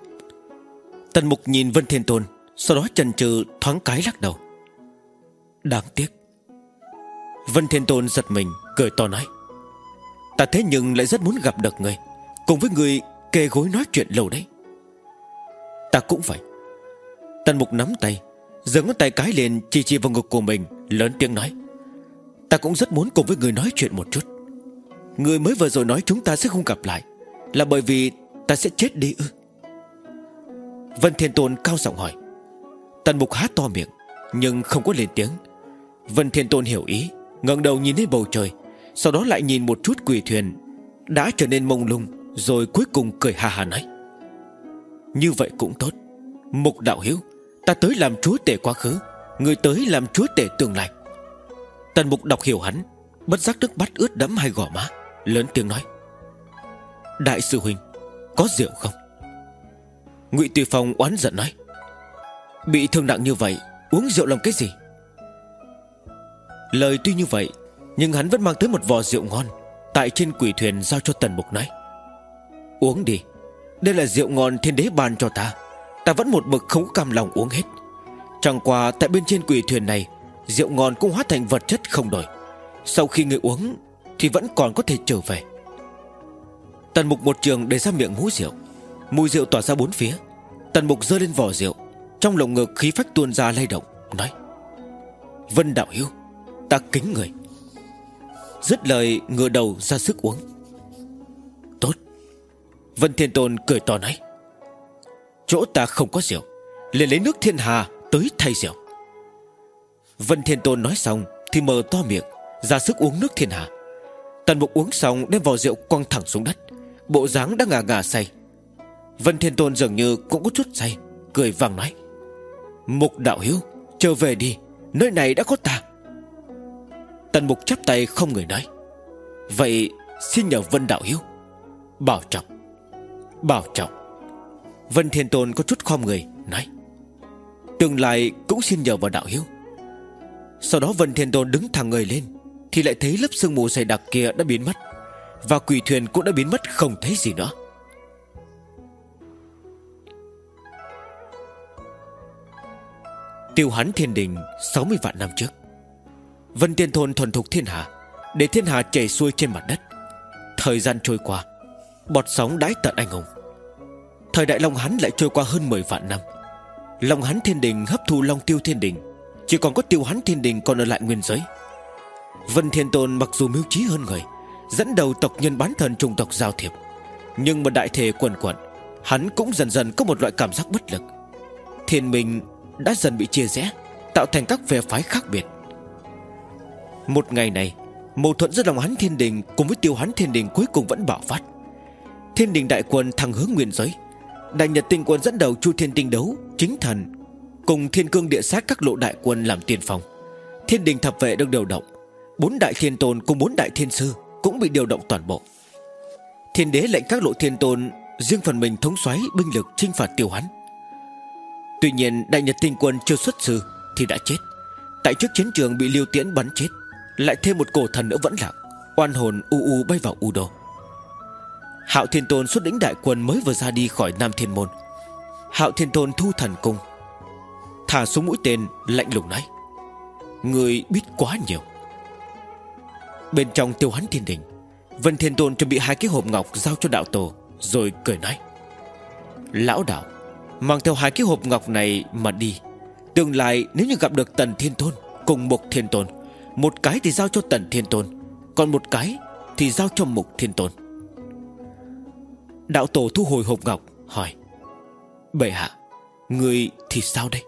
Tần mục nhìn Vân Thiên Tôn, Sau đó chần chừ thoáng cái lắc đầu. Đáng tiếc. Vân Thiên Tôn giật mình, Cười to nói Ta thế nhưng lại rất muốn gặp được người, Cùng với người kề gối nói chuyện lâu đấy. Ta cũng vậy. Tần mục nắm tay, Giơ ngón tay cái liền chỉ chỉ vào ngực của mình, Lớn tiếng nói. Ta cũng rất muốn cùng với người nói chuyện một chút. Người mới vừa rồi nói chúng ta sẽ không gặp lại, Là bởi vì ta sẽ chết đi ư? Vân Thiên Tôn cao giọng hỏi. Tần Mục há to miệng, Nhưng không có lên tiếng. Vân Thiên Tôn hiểu ý, ngẩng đầu nhìn lên bầu trời sau đó lại nhìn một chút quỷ thuyền, Đã trở nên mông lung, Rồi cuối cùng cười hà hà nói. Như vậy cũng tốt. Mục đạo hiếu, Ta tới làm chúa tể quá khứ, Người tới làm chúa tể tương lai. Tần mục đọc hiểu hắn, Bất giác nước mắt ướt đẫm hai gò má, Lớn tiếng nói. Đại sư huynh, Có rượu không? Ngụy Tùy Phong oán giận nói. Bị thương nặng như vậy, Uống rượu làm cái gì? Lời tuy như vậy nhưng hắn vẫn mang tới một vò rượu ngon, Tại trên quỷ thuyền giao cho tần mục nói. Uống đi, Đây là rượu ngon thiên đế ban cho ta. Ta vẫn một mực không cam lòng uống hết. Chẳng qua tại bên trên quỷ thuyền này, Rượu ngon cũng hóa thành vật chất không đổi. Sau khi người uống, Thì vẫn còn có thể trở về. Tần mục một trường để ra miệng hú rượu. Mùi rượu tỏa ra bốn phía. Tần mục rơi lên vỏ rượu. Trong lồng ngực khí phách tuôn ra lay động, Nói. Vân đạo hiếu, Ta kính người. Dứt lời ngửa đầu ra sức uống. Tốt. Vân Thiên Tôn cười to nói. Chỗ ta không có rượu, liền lấy nước thiên hà tới thay rượu. Vân Thiên Tôn nói xong Thì mở to miệng, Ra sức uống nước thiên hà. Tần mục uống xong đem vò rượu quăng thẳng xuống đất. Bộ dáng đã ngà ngà say. Vân Thiên Tôn dường như cũng có chút say, Cười vàng nói. Mục đạo hiếu Trở về đi, Nơi này đã có ta. Tần mục chắp tay không người nói. Vậy xin nhờ Vân đạo hiếu. Bảo trọng. Bảo trọng. Vân Thiên Tôn có chút khom người, Nói. Tương lai cũng xin nhờ vào đạo hiếu. Sau đó Vân Thiên Tôn đứng thẳng người lên, Thì lại thấy lớp sương mù dày đặc kia đã biến mất, Và quỷ thuyền cũng đã biến mất không thấy gì nữa. Tiêu hắn thiên đình 60 vạn năm trước. Vân Tiên Thôn thuần thục thiên hạ, Để thiên hạ chảy xuôi trên mặt đất. Thời gian trôi qua, Bọt sóng đái tận anh hùng. Thời đại Long Hán lại trôi qua hơn 10 vạn năm. Long Hán Thiên Đình hấp thu Long Tiêu Thiên Đình, Chỉ còn có Tiêu Hán Thiên Đình còn ở lại nguyên giới. Vân Thiên Tôn mặc dù mưu trí hơn người, Dẫn đầu tộc nhân bán thần trùng tộc giao thiệp, Nhưng mà đại thể quần quẩn Hắn cũng dần dần có một loại cảm giác bất lực. Thiên Minh đã dần bị chia rẽ, Tạo thành các phe phái khác biệt. Một ngày này, Mâu thuẫn giữa lòng hắn thiên đình Cùng với tiêu hắn thiên đình cuối cùng vẫn bạo phát. Thiên đình đại quân thăng hướng nguyên giới. Đại nhật tinh quân dẫn đầu chu thiên tinh đấu, Chính thần, Cùng thiên cương địa sát các lộ đại quân làm tiền phòng Thiên đình thập vệ được điều động. Bốn đại thiên tôn cùng bốn đại thiên sư Cũng bị điều động toàn bộ. Thiên đế lệnh các lộ thiên tôn, Riêng phần mình thống xoáy binh lực chinh phạt tiêu hắn Tuy nhiên, đại nhật tinh quân chưa xuất sư Thì đã chết. Tại trước chiến trường bị liêu tiễn bắn chết. Lại thêm một cổ thần nữa vẫn lặng Oan hồn u u bay vào u đô. Hạo Thiên Tôn xuất lĩnh đại quân mới vừa ra đi khỏi Nam Thiên Môn. Hạo Thiên Tôn thu thần cung. Thả xuống mũi tên, lạnh lùng nói. Người biết quá nhiều. Bên trong tiêu hắn thiên đình, Vân Thiên Tôn chuẩn bị hai cái hộp ngọc Giao cho đạo tổ, Rồi cười nói. Lão đạo, Mang theo hai cái hộp ngọc này mà đi. Tương lai nếu như gặp được Tần Thiên Tôn Cùng Mục Thiên Tôn một cái thì giao cho Tần Thiên Tôn, Còn một cái thì giao cho Mục Thiên Tôn. Đạo tổ thu hồi hộp ngọc, Hỏi, Bệ hạ, Người thì sao đây?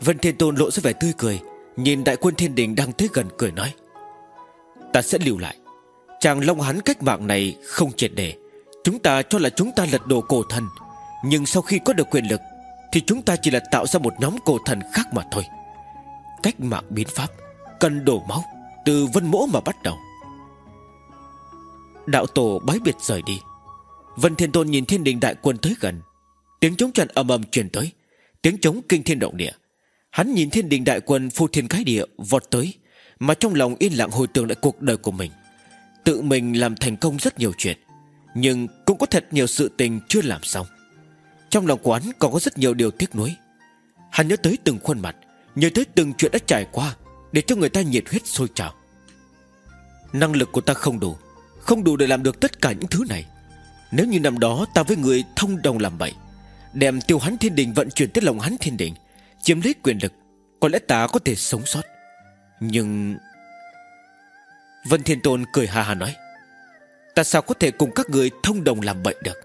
Vân Thiên Tôn lộ ra vẻ tươi cười, Nhìn đại quân thiên đình đang tới gần cười nói, Ta sẽ lưu lại. Chàng Long Hắn cách mạng này không triệt để. Chúng ta cho là chúng ta lật đổ cổ thần, Nhưng sau khi có được quyền lực Thì chúng ta chỉ là tạo ra một nhóm cổ thần khác mà thôi. Cách mạng biến pháp. Cần đổ máu Từ vân mỗ mà bắt đầu. Đạo tổ bái biệt rời đi. Vân Thiên Tôn nhìn thiên đình đại quân tới gần. Tiếng chống trận ầm ầm truyền tới. Tiếng chống kinh thiên động địa. Hắn nhìn thiên đình đại quân phu thiên cái địa vọt tới, Mà trong lòng yên lặng hồi tưởng lại cuộc đời của mình. Tự mình làm thành công rất nhiều chuyện, Nhưng cũng có thật nhiều sự tình chưa làm xong. Trong lòng của hắn còn có rất nhiều điều tiếc nuối. Hắn nhớ tới từng khuôn mặt, Nhớ tới từng chuyện đã trải qua để cho người ta nhiệt huyết sôi trào. Năng lực của ta không đủ Không đủ để làm được tất cả những thứ này. Nếu như năm đó ta với người thông đồng làm bậy Đem tiêu hắn thiên đình vận chuyển tới lòng hắn thiên đình, Chiếm lấy quyền lực, Có lẽ ta có thể sống sót. Nhưng Vân Thiên Tôn cười hà hà nói, Ta sao có thể cùng các người thông đồng làm bậy được?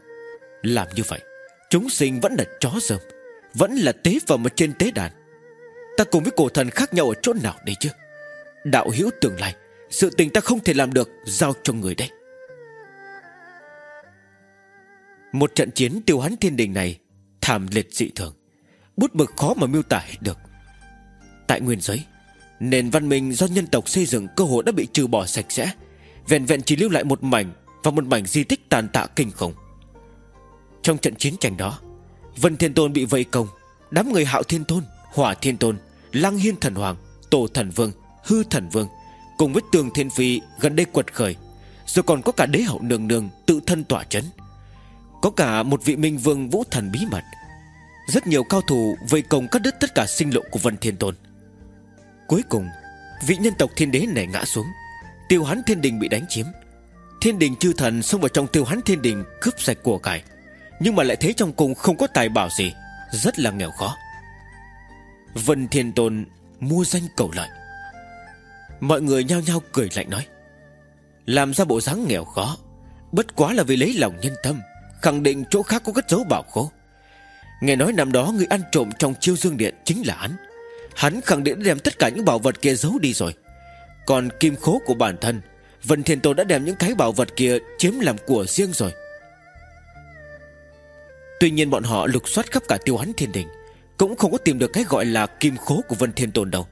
Làm như vậy, Chúng sinh vẫn là chó rơm, Vẫn là tế phẩm ở trên tế đàn. Ta cùng với cổ thần khác nhau ở chỗ nào đây chứ? Đạo hữu tương lai Sự tình ta không thể làm được Giao cho người đây. Một trận chiến tiêu hắn thiên đình này Thảm liệt dị thường Bút mực khó mà miêu tả hết được. Tại nguyên giới Nền văn minh do nhân tộc xây dựng cơ hội đã bị trừ bỏ sạch sẽ Vẹn vẹn chỉ lưu lại một mảnh Và một mảnh di tích tàn tạ kinh khủng. Trong trận chiến tranh đó Vân Thiên Tôn bị vây công Đám người Hạo Thiên Tôn, Hỏa Thiên Tôn Lăng Hiên Thần Hoàng, Tổ Thần Vương Hư Thần Vương Cùng với Tường Thiên Phi gần đây quật khởi Rồi còn có cả đế hậu nương nương tự thân tỏa chấn. Có cả một vị minh vương vũ thần bí mật. Rất nhiều cao thủ vây công cắt đứt tất cả sinh lộ của Vân Thiên Tôn. Cuối cùng Vị nhân tộc thiên đế này ngã xuống. Tiêu hắn thiên đình bị đánh chiếm. Thiên đình chư thần xông vào trong tiêu hắn thiên đình Cướp sạch của cải. Nhưng mà lại thấy trong cùng không có tài bảo gì. Rất là nghèo khó. Vân Thiên Tôn mua danh cầu lợi. Mọi người nhao nhao cười lạnh nói, Làm ra bộ dáng nghèo khó, Bất quá là vì lấy lòng nhân tâm, Khẳng định chỗ khác có cất dấu bảo khố. Nghe nói năm đó người ăn trộm trong chiêu dương điện chính là hắn. Hắn khẳng định đã đem tất cả những bảo vật kia giấu đi rồi. Còn kim khố của bản thân, Vân Thiên Tôn đã đem những cái bảo vật kia Chiếm làm của riêng rồi. Tuy nhiên bọn họ lục soát khắp cả tiêu hắn thiên đình cũng không có tìm được cái gọi là kim khố của Vân Thiên Tôn đâu.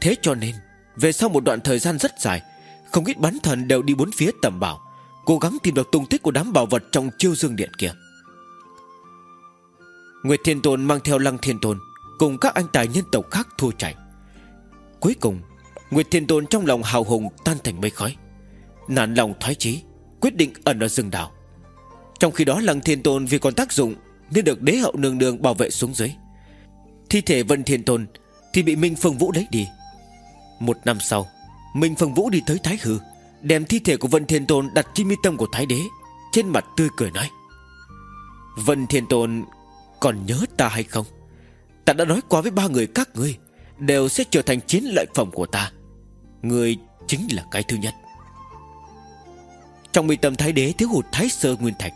Thế cho nên, Về sau một đoạn thời gian rất dài, Không ít bán thần đều đi bốn phía tầm bảo, Cố gắng tìm được tung tích của đám bảo vật Trong chiêu dương điện kia. Nguyệt Thiên Tôn mang theo Lăng Thiên Tôn Cùng các anh tài nhân tộc khác thua chạy. Cuối cùng, Nguyệt Thiên Tôn trong lòng hào hùng tan thành mây khói. Nản lòng thoái chí, Quyết định ẩn ở rừng đảo. Trong khi đó, Lăng Thiên Tôn vì còn tác dụng Nên được đế hậu nương nương bảo vệ xuống dưới. Thi thể Vân Thiên Tôn Thì bị Minh Phương Vũ lấy đi. Một năm sau, Minh Phương Vũ đi tới Thái Hư, Đem thi thể của Vân Thiên Tôn đặt trên mi tâm của Thái Đế, Trên mặt tươi cười nói, Vân Thiên Tôn, còn nhớ ta hay không? Ta đã nói qua với ba người các ngươi, Đều sẽ trở thành chiến lợi phẩm của ta. Người chính là cái thứ nhất. Trong mi tâm thái đế thiếu hụt thái sơ nguyên thạch,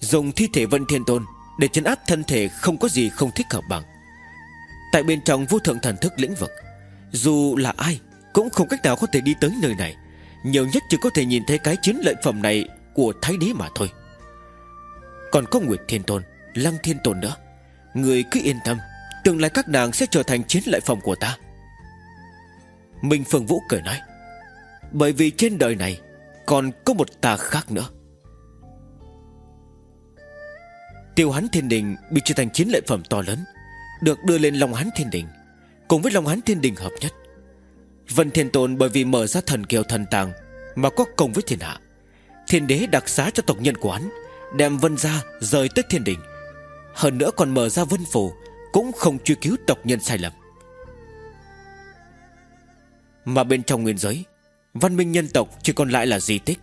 Dùng thi thể vân thiên tôn Để chấn áp thân thể không có gì không thích hợp bằng. Tại bên trong vô thượng thần thức lĩnh vực, Dù là ai Cũng không cách nào có thể đi tới nơi này. Nhiều nhất chỉ có thể nhìn thấy cái chiến lợi phẩm này Của thái đế mà thôi. Còn có Nguyệt Thiên Tôn, Lăng Thiên Tôn nữa. Người cứ yên tâm, Tương lai các nàng sẽ trở thành chiến lợi phẩm của ta. Minh Phương Vũ cười nói, Bởi vì trên đời này Còn có một ta khác nữa. Tiêu hắn thiên đình Bị trở thành chiến lợi phẩm to lớn được đưa lên Long hán thiên đình, Cùng với Long hán thiên đình hợp nhất. Vân Thiên Tôn bởi vì mở ra thần kiều thần tàng Mà có công với thiên hạ, Thiên đế đặc xá cho tộc nhân của hắn Đem vân ra rời tới thiên đình. Hơn nữa còn mở ra vân phủ, cũng không truy cứu tộc nhân sai lầm. Mà bên trong nguyên giới, Văn minh nhân tộc chỉ còn lại là di tích.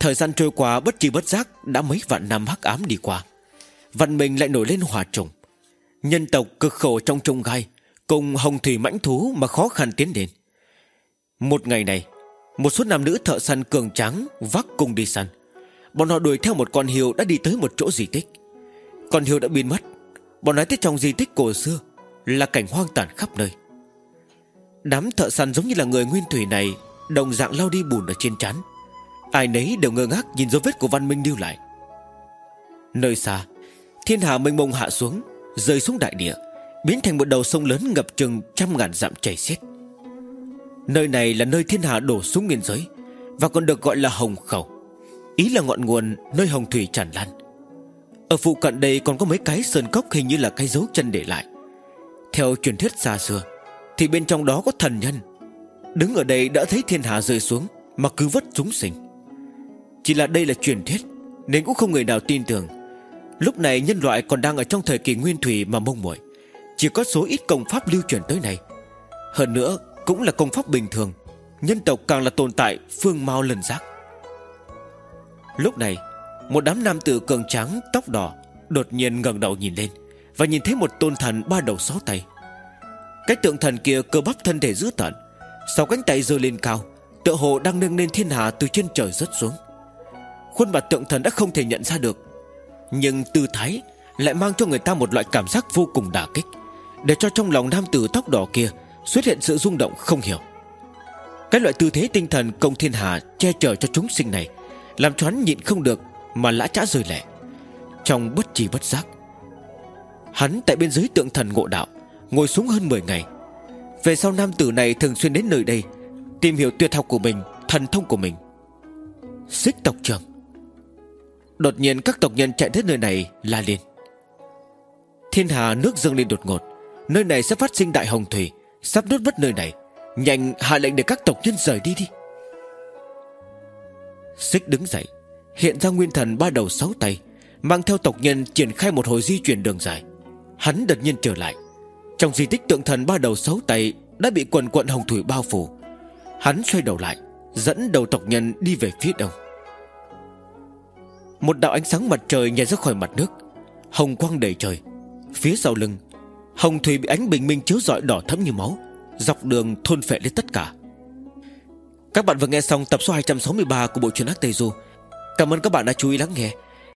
Thời gian trôi qua bất chi bất giác Đã mấy vạn năm hắc ám đi qua. Văn minh lại nổi lên hòa trùng. Nhân tộc cực khổ trong trông gai, Cùng hồng thủy mãnh thú mà khó khăn tiến đến. Một ngày này, Một số nam nữ thợ săn cường tráng Vác cùng đi săn. Bọn họ đuổi theo một con hiêu đã đi tới một chỗ di tích. Con hiêu đã biến mất. Bọn nói tới trong di tích cổ xưa Là cảnh hoang tàn khắp nơi. Đám thợ săn giống như là người nguyên thủy này, Đồng dạng lao đi bùn ở trên trán. Ai nấy đều ngơ ngác nhìn dấu vết của văn minh lưu lại. Nơi xa, Thiên hà mênh mông hạ xuống Rơi xuống đại địa, Biến thành một đầu sông lớn ngập chừng trăm ngàn dặm chảy xiết. Nơi này là nơi thiên hạ đổ xuống biên giới, Và còn được gọi là Hồng Khẩu. Ý là ngọn nguồn nơi hồng thủy tràn lan. Ở phụ cận đây còn có mấy cái sơn cốc hình như là cái dấu chân để lại. Theo truyền thuyết xa xưa, Thì bên trong đó có thần nhân. Đứng ở đây đã thấy thiên hạ rơi xuống, Mà cứ vất chúng sinh. Chỉ là đây là truyền thuyết, Nên cũng không người nào tin tưởng. Lúc này nhân loại còn đang ở trong thời kỳ nguyên thủy mà mông muội. Chỉ có số ít công pháp lưu truyền tới này Hơn nữa, cũng là công pháp bình thường. Nhân tộc càng là tồn tại phương mau lần giác. Lúc này, một đám nam tử cường trắng tóc đỏ, Đột nhiên ngẩng đầu nhìn lên Và nhìn thấy một tôn thần ba đầu sáu tay. Cái tượng thần kia cơ bắp thân thể dữ tợn Sáu cánh tay giơ lên cao, Tựa hồ đang nâng lên thiên hạ từ trên trời rớt xuống. Khuôn mặt tượng thần đã không thể nhận ra được nhưng tư thái Lại mang cho người ta một loại cảm giác vô cùng đả kích, Để cho trong lòng nam tử tóc đỏ kia Xuất hiện sự rung động không hiểu. Cái loại tư thế tinh thần công thiên hà Che chở cho chúng sinh này Làm cho hắn nhịn không được mà lã chã rơi lệ. Trong bất trì bất giác, Hắn tại bên dưới tượng thần ngộ đạo, Ngồi xuống hơn 10 ngày. Về sau nam tử này thường xuyên đến nơi đây, Tìm hiểu tuyệt học của mình, Thần thông của mình. Xích tộc trưởng. Đột nhiên các tộc nhân chạy tới nơi này, la lên. Thiên hà nước dâng lên đột ngột. Nơi này sẽ phát sinh đại hồng thủy, Sắp đốt mất nơi này. Nhanh hạ lệnh để các tộc nhân rời đi đi. Xích đứng dậy, Hiện ra nguyên thần ba đầu sáu tay, Mang theo tộc nhân triển khai một hồi di chuyển đường dài. Hắn đột nhiên trở lại. Trong di tích tượng thần ba đầu sáu tay Đã bị quần quận hồng thủy bao phủ. Hắn xoay đầu lại, Dẫn đầu tộc nhân đi về phía đông. Một đạo ánh sáng mặt trời nhảy ra khỏi mặt nước. Hồng quang đầy trời. Phía sau lưng, Hồng thủy bị ánh bình minh chiếu rọi đỏ thẫm như máu, Dọc đường thôn phệ lên tất cả. Các bạn vừa nghe xong tập số 263 của bộ truyện Ác Tây Du. Cảm ơn các bạn đã chú ý lắng nghe.